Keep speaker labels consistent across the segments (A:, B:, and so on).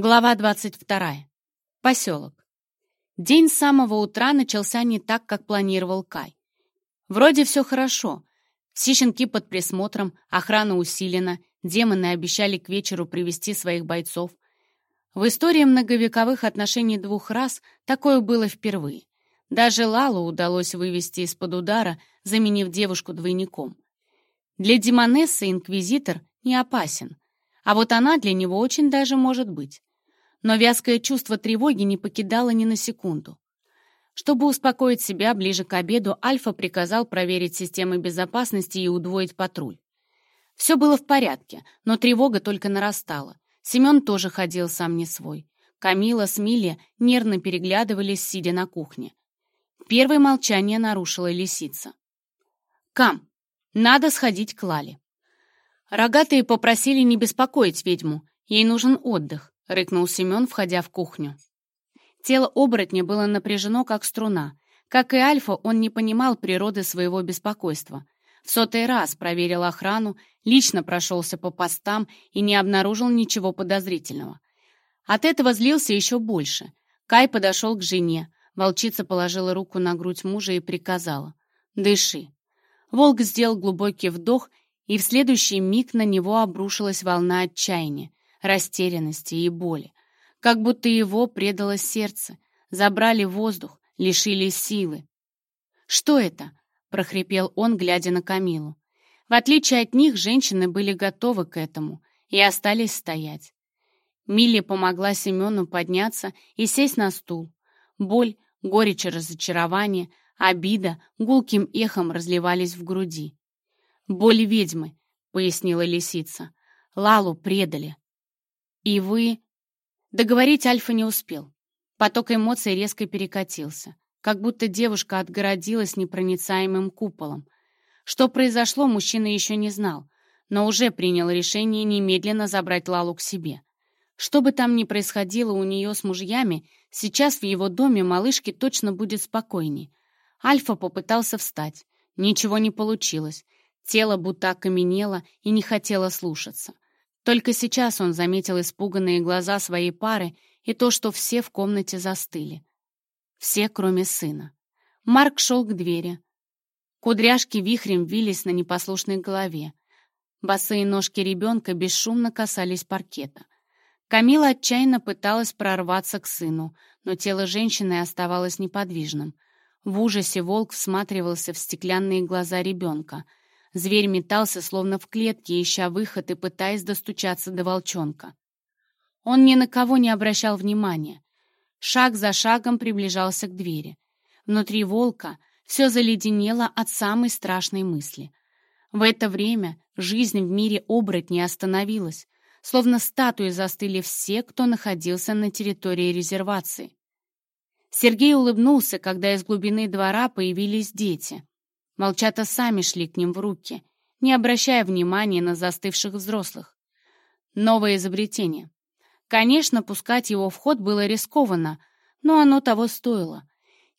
A: Глава 22. Поселок. День с самого утра начался не так, как планировал Кай. Вроде все хорошо. Все щенки под присмотром, охрана усилена, демоны обещали к вечеру привести своих бойцов. В истории многовековых отношений двух рас такое было впервые. Даже Лалу удалось вывести из-под удара, заменив девушку двойником. Для Демонессы инквизитор не опасен, а вот она для него очень даже может быть но вязкое чувство тревоги не покидало ни на секунду. Чтобы успокоить себя, ближе к обеду Альфа приказал проверить системы безопасности и удвоить патруль. Все было в порядке, но тревога только нарастала. Семен тоже ходил сам не свой. Камила с Милли нервно переглядывались, сидя на кухне. Первое молчание нарушила лисица. «Кам, надо сходить к Лале». Рогатые попросили не беспокоить ведьму, ей нужен отдых. — рыкнул Семен, входя в кухню. Тело оборотня было напряжено, как струна. Как и Альфа, он не понимал природы своего беспокойства. В сотый раз проверил охрану, лично прошелся по постам и не обнаружил ничего подозрительного. От этого злился еще больше. Кай подошел к жене. Волчица положила руку на грудь мужа и приказала. «Дыши». Волк сделал глубокий вдох, и в следующий миг на него обрушилась волна отчаяния растерянности и боли. Как будто его предало сердце, забрали воздух, лишили силы. «Что это?» — прохрипел он, глядя на Камилу. В отличие от них, женщины были готовы к этому и остались стоять. Милли помогла Семену подняться и сесть на стул. Боль, горечь и разочарование, обида гулким эхом разливались в груди. «Боль ведьмы», — пояснила лисица. «Лалу предали». «И вы...» Договорить Альфа не успел. Поток эмоций резко перекатился, как будто девушка отгородилась непроницаемым куполом. Что произошло, мужчина еще не знал, но уже принял решение немедленно забрать Лалу к себе. Что бы там ни происходило у нее с мужьями, сейчас в его доме малышке точно будет спокойней. Альфа попытался встать. Ничего не получилось. Тело будто окаменело и не хотело слушаться. Только сейчас он заметил испуганные глаза своей пары и то, что все в комнате застыли. Все, кроме сына. Марк шел к двери. Кудряшки вихрем вились на непослушной голове. Босые ножки ребенка бесшумно касались паркета. Камила отчаянно пыталась прорваться к сыну, но тело женщины оставалось неподвижным. В ужасе волк всматривался в стеклянные глаза ребенка — Зверь метался, словно в клетке, ища выход и пытаясь достучаться до волчонка. Он ни на кого не обращал внимания. Шаг за шагом приближался к двери. Внутри волка все заледенело от самой страшной мысли. В это время жизнь в мире оборотней остановилась, словно статуи застыли все, кто находился на территории резервации. Сергей улыбнулся, когда из глубины двора появились дети. Молчата сами шли к ним в руки, не обращая внимания на застывших взрослых. Новое изобретение. Конечно, пускать его в ход было рискованно, но оно того стоило.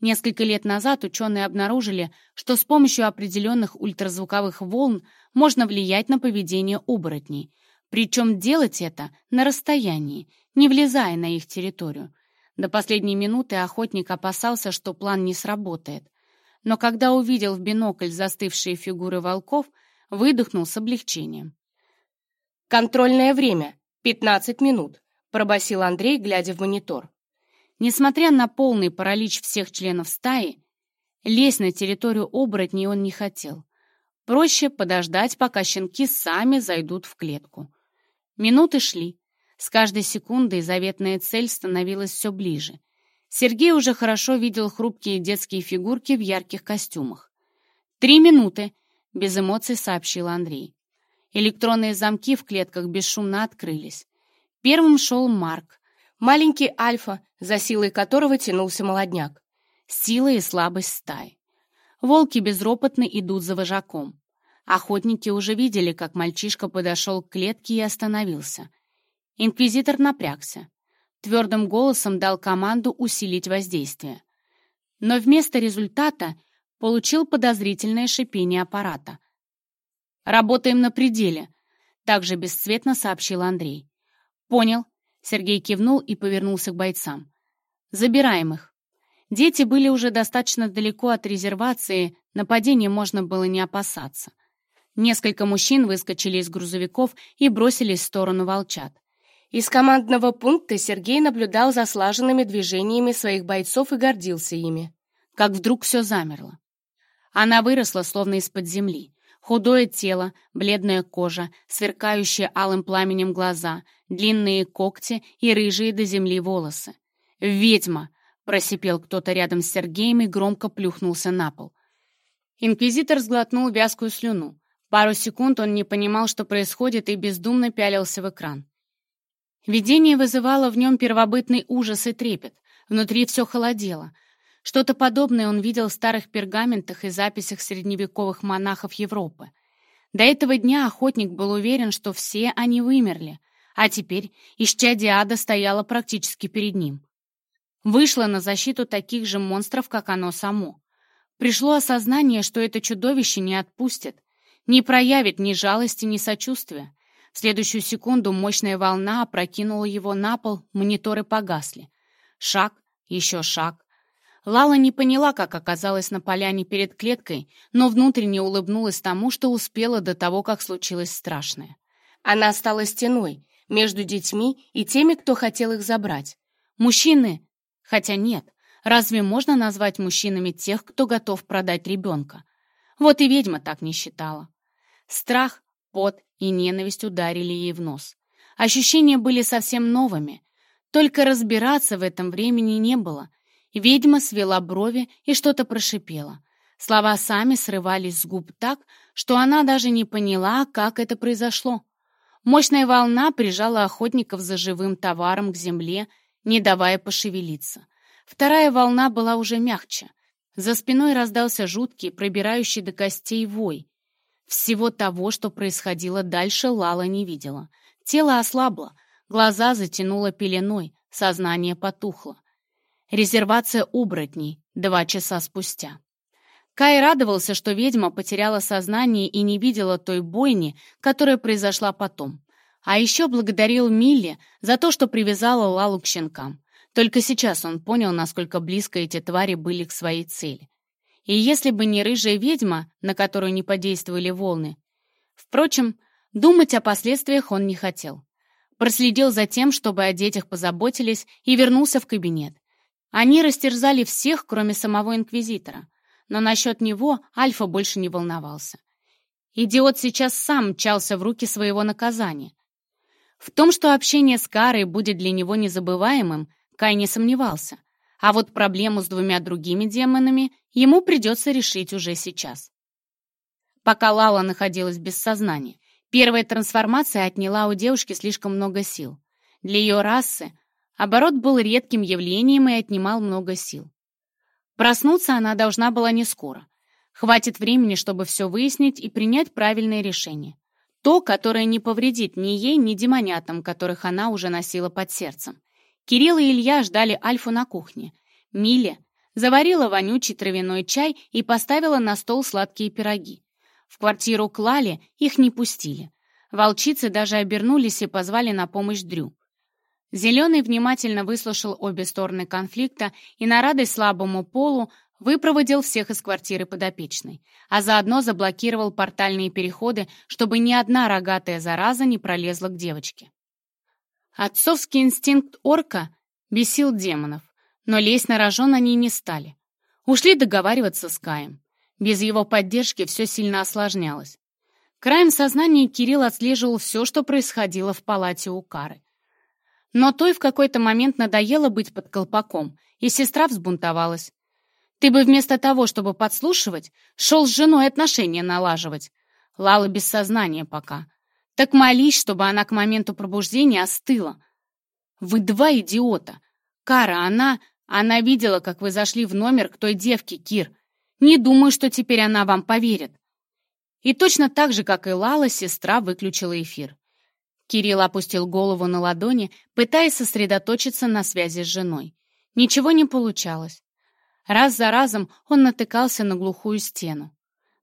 A: Несколько лет назад ученые обнаружили, что с помощью определенных ультразвуковых волн можно влиять на поведение оборотней, причем делать это на расстоянии, не влезая на их территорию. До последней минуты охотник опасался, что план не сработает но когда увидел в бинокль застывшие фигуры волков, выдохнул с облегчением.
B: «Контрольное время. 15 минут», — пробасил Андрей, глядя в монитор.
A: Несмотря на полный паралич всех членов стаи, лезть на территорию оборотней он не хотел. Проще подождать, пока щенки сами зайдут в клетку. Минуты шли. С каждой секундой заветная цель становилась все ближе. Сергей уже хорошо видел хрупкие детские фигурки в ярких костюмах. «Три минуты», — без эмоций сообщил Андрей. Электронные замки в клетках бесшумно открылись. Первым шел Марк, маленький альфа, за силой которого тянулся молодняк. Сила и слабость стаи. Волки безропотно идут за вожаком. Охотники уже видели, как мальчишка подошел к клетке и остановился. Инквизитор напрягся твердым голосом дал команду усилить воздействие. Но вместо результата получил подозрительное шипение аппарата. «Работаем на пределе», — также бесцветно сообщил Андрей. «Понял. Сергей кивнул и повернулся к бойцам. «Забираем их». Дети были уже достаточно далеко от резервации, нападения можно было не опасаться. Несколько мужчин выскочили из грузовиков и бросились в сторону волчат.
B: Из командного пункта Сергей наблюдал за слаженными движениями своих бойцов и гордился ими.
A: Как вдруг все замерло. Она выросла, словно из-под земли. Худое тело, бледная кожа, сверкающие алым пламенем глаза, длинные когти и рыжие до земли волосы. «Ведьма!» — просипел кто-то рядом с Сергеем и громко плюхнулся на пол. Инквизитор сглотнул вязкую слюну. Пару секунд он не понимал, что происходит, и бездумно пялился в экран. Видение вызывало в нем первобытный ужас и трепет. Внутри все холодело. Что-то подобное он видел в старых пергаментах и записях средневековых монахов Европы. До этого дня охотник был уверен, что все они вымерли, а теперь исчадие ада стояло практически перед ним. Вышло на защиту таких же монстров, как оно само. Пришло осознание, что это чудовище не отпустит, не проявит ни жалости, ни сочувствия. В следующую секунду мощная волна опрокинула его на пол, мониторы погасли. Шаг, еще шаг. Лала не поняла, как оказалась на поляне перед клеткой, но внутренне улыбнулась тому, что успела до того, как случилось страшное.
B: Она стала стеной между детьми и теми, кто хотел их забрать.
A: Мужчины! Хотя нет, разве можно назвать мужчинами тех, кто готов продать ребенка? Вот и ведьма так не считала. Страх, пот и ненависть ударили ей в нос. Ощущения были совсем новыми. Только разбираться в этом времени не было. Ведьма свела брови и что-то прошипела. Слова сами срывались с губ так, что она даже не поняла, как это произошло. Мощная волна прижала охотников за живым товаром к земле, не давая пошевелиться. Вторая волна была уже мягче. За спиной раздался жуткий, пробирающий до костей вой. Всего того, что происходило дальше, Лала не видела. Тело ослабло, глаза затянуло пеленой, сознание потухло. Резервация оборотней два часа спустя. Кай радовался, что ведьма потеряла сознание и не видела той бойни, которая произошла потом. А еще благодарил Милли за то, что привязала Лалу к щенкам. Только сейчас он понял, насколько близко эти твари были к своей цели. И если бы не рыжая ведьма, на которую не подействовали волны... Впрочем, думать о последствиях он не хотел. Проследил за тем, чтобы о детях позаботились, и вернулся в кабинет. Они растерзали всех, кроме самого инквизитора. Но насчет него Альфа больше не волновался. Идиот сейчас сам мчался в руки своего наказания. В том, что общение с Карой будет для него незабываемым, Кай не сомневался. А вот проблему с двумя другими демонами ему придется решить уже сейчас. Пока Лала находилась без сознания, первая трансформация отняла у девушки слишком много сил. Для ее расы оборот был редким явлением и отнимал много сил. Проснуться она должна была не скоро. Хватит времени, чтобы все выяснить и принять правильное решение. То, которое не повредит ни ей, ни демонятам, которых она уже носила под сердцем. Кирилл и Илья ждали Альфу на кухне. Миля заварила вонючий травяной чай и поставила на стол сладкие пироги. В квартиру клали, их не пустили. Волчицы даже обернулись и позвали на помощь Дрю. Зеленый внимательно выслушал обе стороны конфликта и на радость слабому полу выпроводил всех из квартиры подопечной, а заодно заблокировал портальные переходы, чтобы ни одна рогатая зараза не пролезла к девочке. Отцовский инстинкт орка бесил демонов, но лезть на рожон они не стали. Ушли договариваться с Каем. Без его поддержки все сильно осложнялось. Краем сознания Кирилл отслеживал все, что происходило в палате у Кары. Но той в какой-то момент надоело быть под колпаком, и сестра взбунтовалась. «Ты бы вместо того, чтобы подслушивать, шел с женой отношения налаживать. Лала без сознания пока. Так молись, чтобы она к моменту пробуждения остыла. Вы два идиота. Кара, она... Она видела, как вы зашли в номер к той девке, Кир. Не думаю, что теперь она вам поверит. И точно так же, как и Лала, сестра выключила эфир. Кирилл опустил голову на ладони, пытаясь сосредоточиться на связи с женой. Ничего не получалось. Раз за разом он натыкался на глухую стену.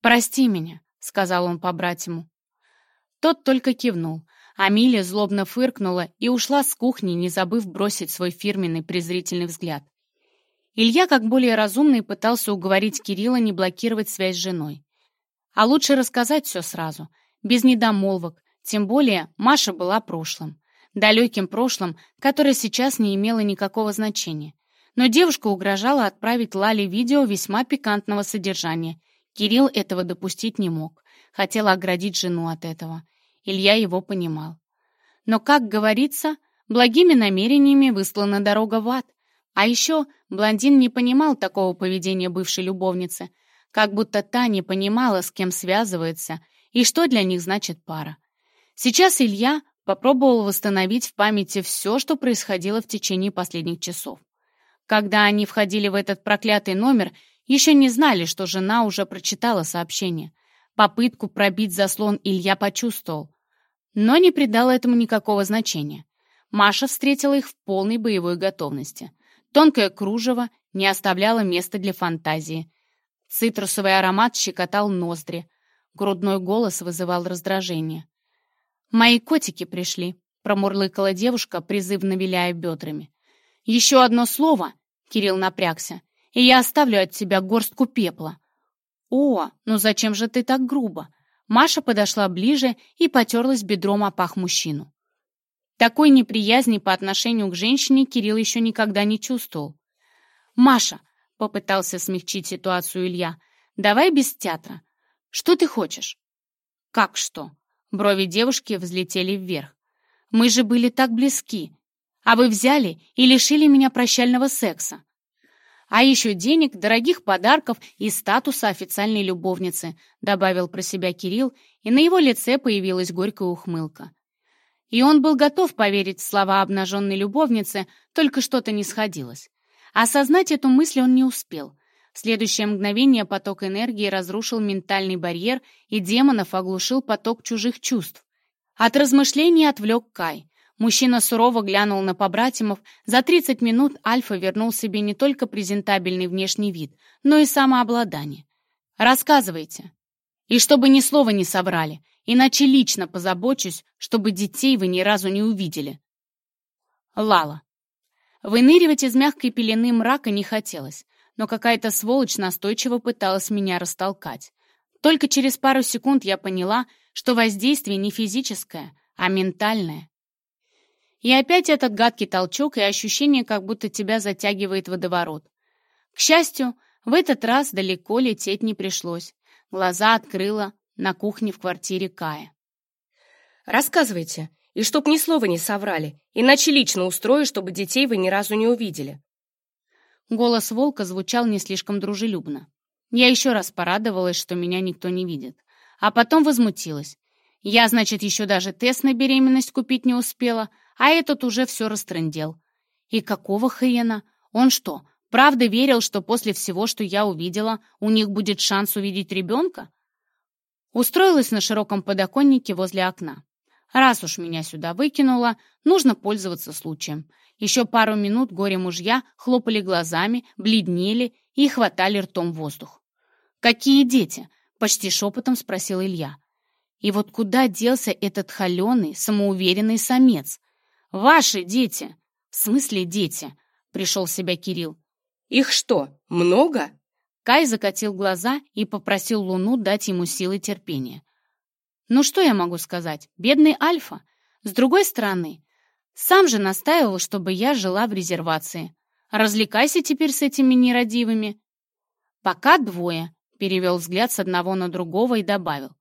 A: «Прости меня», — сказал он по-братьему. Тот только кивнул, Амилия злобно фыркнула и ушла с кухни, не забыв бросить свой фирменный презрительный взгляд. Илья, как более разумный, пытался уговорить Кирилла не блокировать связь с женой. А лучше рассказать все сразу, без недомолвок, тем более Маша была прошлым. Далеким прошлым, которое сейчас не имело никакого значения. Но девушка угрожала отправить Лале видео весьма пикантного содержания. Кирилл этого допустить не мог. Хотел оградить жену от этого. Илья его понимал. Но, как говорится, благими намерениями выслана дорога в ад. А еще блондин не понимал такого поведения бывшей любовницы, как будто та не понимала, с кем связывается и что для них значит пара. Сейчас Илья попробовал восстановить в памяти все, что происходило в течение последних часов. Когда они входили в этот проклятый номер, еще не знали, что жена уже прочитала сообщение. Попытку пробить заслон Илья почувствовал, но не придал этому никакого значения. Маша встретила их в полной боевой готовности. Тонкое кружево не оставляло места для фантазии. Цитрусовый аромат щекотал ноздри. Грудной голос вызывал раздражение. «Мои котики пришли», — промурлыкала девушка, призывно виляя бедрами. «Еще одно слово», — Кирилл напрягся, «и я оставлю от тебя горстку пепла». «О, ну зачем же ты так грубо?» Маша подошла ближе и потерлась бедром о пах мужчину. Такой неприязни по отношению к женщине Кирилл еще никогда не чувствовал. «Маша», — попытался смягчить ситуацию Илья, — «давай без театра. Что ты хочешь?» «Как что?» Брови девушки взлетели вверх. «Мы же были так близки. А вы взяли и лишили меня прощального секса. А еще денег, дорогих подарков и статуса официальной любовницы», добавил про себя Кирилл, и на его лице появилась горькая ухмылка. И он был готов поверить в слова обнаженной любовницы, только что-то не сходилось. Осознать эту мысль он не успел. В следующее мгновение поток энергии разрушил ментальный барьер, и демонов оглушил поток чужих чувств. От размышлений отвлек Кай. Мужчина сурово глянул на побратимов. За 30 минут Альфа вернул себе не только презентабельный внешний вид, но и самообладание. «Рассказывайте. И чтобы ни слова не соврали. Иначе лично позабочусь, чтобы детей вы ни разу не увидели. Лала. Выныривать из мягкой пелены мрака не хотелось, но какая-то сволочь настойчиво пыталась меня растолкать. Только через пару секунд я поняла, что воздействие не физическое, а ментальное. И опять этот гадкий толчок и ощущение, как будто тебя затягивает водоворот. К счастью, в этот раз далеко лететь не пришлось. Глаза открыла, на кухне в квартире Кая.
B: «Рассказывайте, и чтоб ни слова не соврали, иначе лично устрою, чтобы детей вы ни разу не увидели».
A: Голос волка звучал не слишком дружелюбно. Я еще раз порадовалась, что меня никто не видит. А потом возмутилась. Я, значит, еще даже тест на беременность купить не успела, а этот уже все растрындел. И какого хрена? Он что, правда верил, что после всего, что я увидела, у них будет шанс увидеть ребенка? Устроилась на широком подоконнике возле окна. Раз уж меня сюда выкинуло, нужно пользоваться случаем. Еще пару минут горе-мужья хлопали глазами, бледнели и хватали ртом воздух. «Какие дети?» — почти шепотом спросил Илья. «И вот куда делся этот холеный, самоуверенный самец?» «Ваши дети!» «В смысле дети?» — пришел в себя Кирилл.
B: «Их что, много?»
A: Кай закатил глаза и попросил Луну дать ему силы терпения. Ну что я могу сказать? Бедный Альфа. С другой стороны, сам же настаивал, чтобы я жила в резервации. Развлекайся теперь с этими нерадивыми. Пока двое, перевел взгляд с одного на другого и добавил.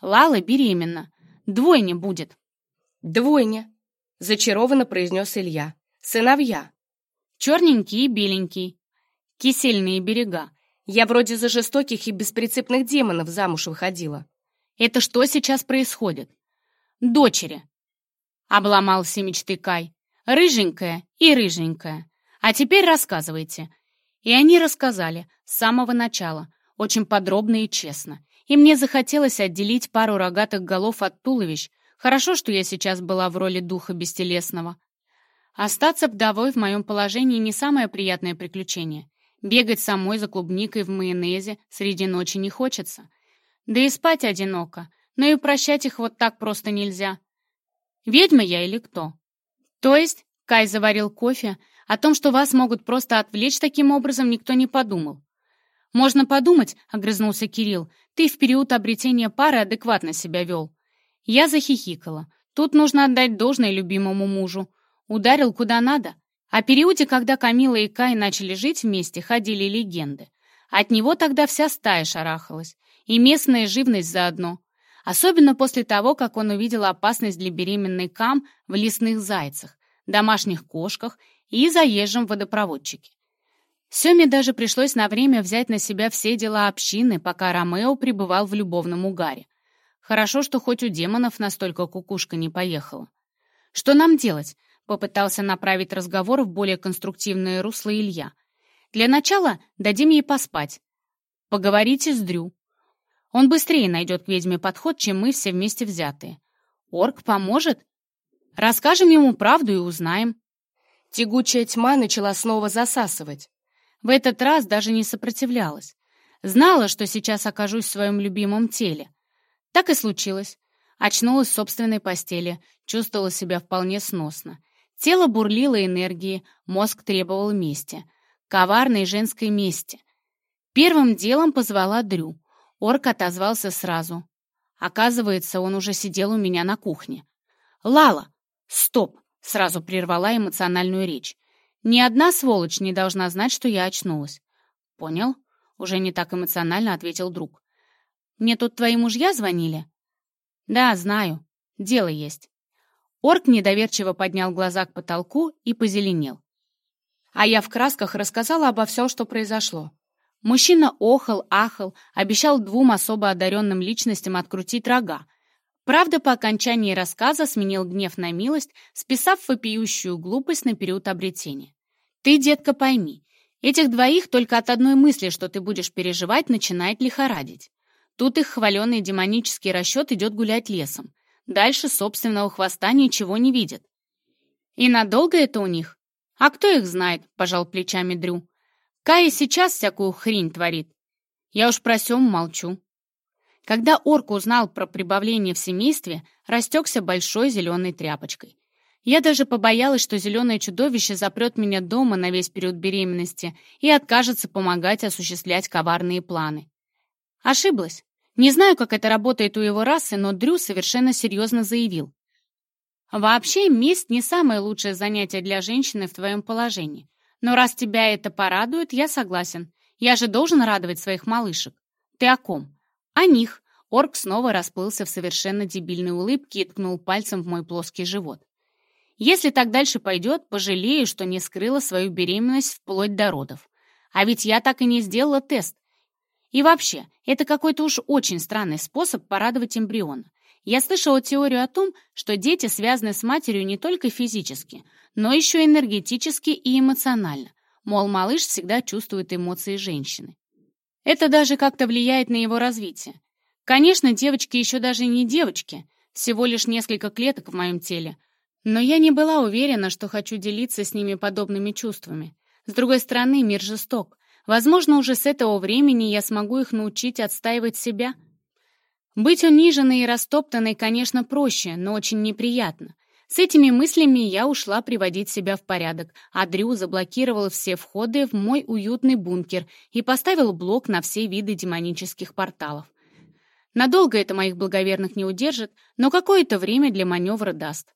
A: Лала беременна. Двойня будет.
B: Двойня, зачарованно произнес Илья. Сыновья.
A: Черненький и беленький. Кисельные берега.
B: Я вроде за жестоких и беспринципных демонов замуж выходила.
A: Это что сейчас происходит? Дочери. Обломался мечты Кай. Рыженькая и рыженькая. А теперь рассказывайте. И они рассказали с самого начала, очень подробно и честно. И мне захотелось отделить пару рогатых голов от туловищ. Хорошо, что я сейчас была в роли духа бестелесного. Остаться вдовой в моем положении не самое приятное приключение. Бегать самой за клубникой в майонезе среди ночи не хочется. Да и спать одиноко, но и прощать их вот так просто нельзя. Ведьма я или кто? То есть, Кай заварил кофе, о том, что вас могут просто отвлечь таким образом, никто не подумал. «Можно подумать», — огрызнулся Кирилл, «ты в период обретения пары адекватно себя вел». Я захихикала. Тут нужно отдать должное любимому мужу. Ударил куда надо. О периоде, когда Камила и Кай начали жить вместе, ходили легенды. От него тогда вся стая шарахалась. И местная живность заодно. Особенно после того, как он увидел опасность для беременной Кам в лесных зайцах, домашних кошках и заезжем водопроводчике. Семе даже пришлось на время взять на себя все дела общины, пока Ромео пребывал в любовном угаре. Хорошо, что хоть у демонов настолько кукушка не поехала. «Что нам делать?» — попытался направить разговор в более конструктивное русло Илья. «Для начала дадим ей поспать. Поговорите с Дрю. Он быстрее найдет к ведьме подход, чем мы все вместе взятые. Орк поможет? Расскажем ему правду и узнаем».
B: Тягучая тьма начала снова засасывать.
A: В этот раз даже не сопротивлялась. Знала, что сейчас окажусь в своем любимом теле. Так и случилось. Очнулась в собственной постели, чувствовала себя вполне сносно. Тело бурлило энергией, мозг требовал мести. Коварной женской мести. Первым делом позвала Дрю. Орк отозвался сразу. Оказывается, он уже сидел у меня на кухне. «Лала! Стоп!» — сразу прервала эмоциональную речь. Ни одна сволочь не должна знать, что я очнулась. Понял? Уже не так эмоционально ответил друг. Мне тут твои мужья звонили? Да, знаю. Дело есть. Орк недоверчиво поднял глаза к потолку и позеленел.
B: А я в красках рассказала обо всем, что произошло.
A: Мужчина охал, ахал, обещал двум особо одаренным личностям открутить рога, Правда, по окончании рассказа сменил гнев на милость, списав вопиющую глупость на период обретения. «Ты, детка, пойми, этих двоих только от одной мысли, что ты будешь переживать, начинает лихорадить. Тут их хваленый демонический расчет идет гулять лесом. Дальше собственного хвоста ничего не видят. И надолго это у них? А кто их знает, пожал плечами Дрю. Кая сейчас всякую хрень творит. Я уж про Сему молчу. Когда орк узнал про прибавление в семействе, растекся большой зеленой тряпочкой. Я даже побоялась, что зеленое чудовище запрет меня дома на весь период беременности и откажется помогать осуществлять коварные планы. Ошиблась. Не знаю, как это работает у его расы, но Дрю совершенно серьезно заявил. Вообще, месть не самое лучшее занятие для женщины в твоем положении. Но раз тебя это порадует, я согласен. Я же должен радовать своих малышек. Ты о ком? «О них!» Орк снова расплылся в совершенно дебильной улыбке и ткнул пальцем в мой плоский живот. «Если так дальше пойдет, пожалею, что не скрыла свою беременность вплоть до родов. А ведь я так и не сделала тест. И вообще, это какой-то уж очень странный способ порадовать эмбриона. Я слышала теорию о том, что дети связаны с матерью не только физически, но еще энергетически и эмоционально. Мол, малыш всегда чувствует эмоции женщины. Это даже как-то влияет на его развитие. Конечно, девочки еще даже не девочки, всего лишь несколько клеток в моем теле. Но я не была уверена, что хочу делиться с ними подобными чувствами. С другой стороны, мир жесток. Возможно, уже с этого времени я смогу их научить отстаивать себя. Быть униженной и растоптанной, конечно, проще, но очень неприятно. С этими мыслями я ушла приводить себя в порядок, а Дрю заблокировал все входы в мой уютный бункер и поставил блок на все виды демонических порталов. Надолго это моих благоверных не удержит, но какое-то время для маневра даст.